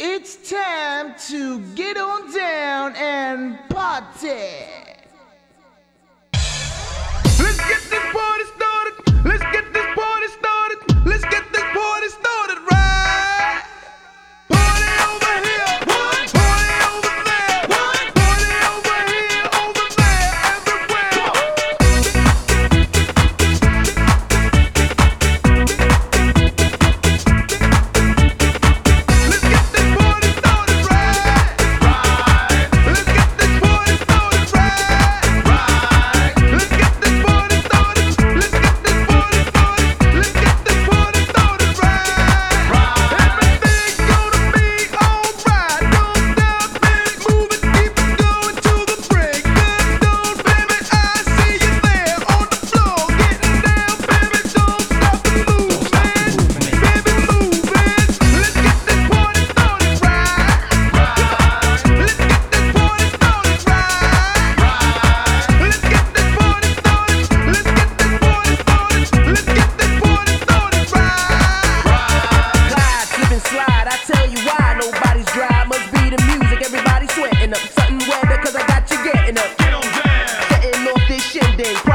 It's time to get on down and party. weather, cause I got you getting up. Get on down. Getting off this shindig.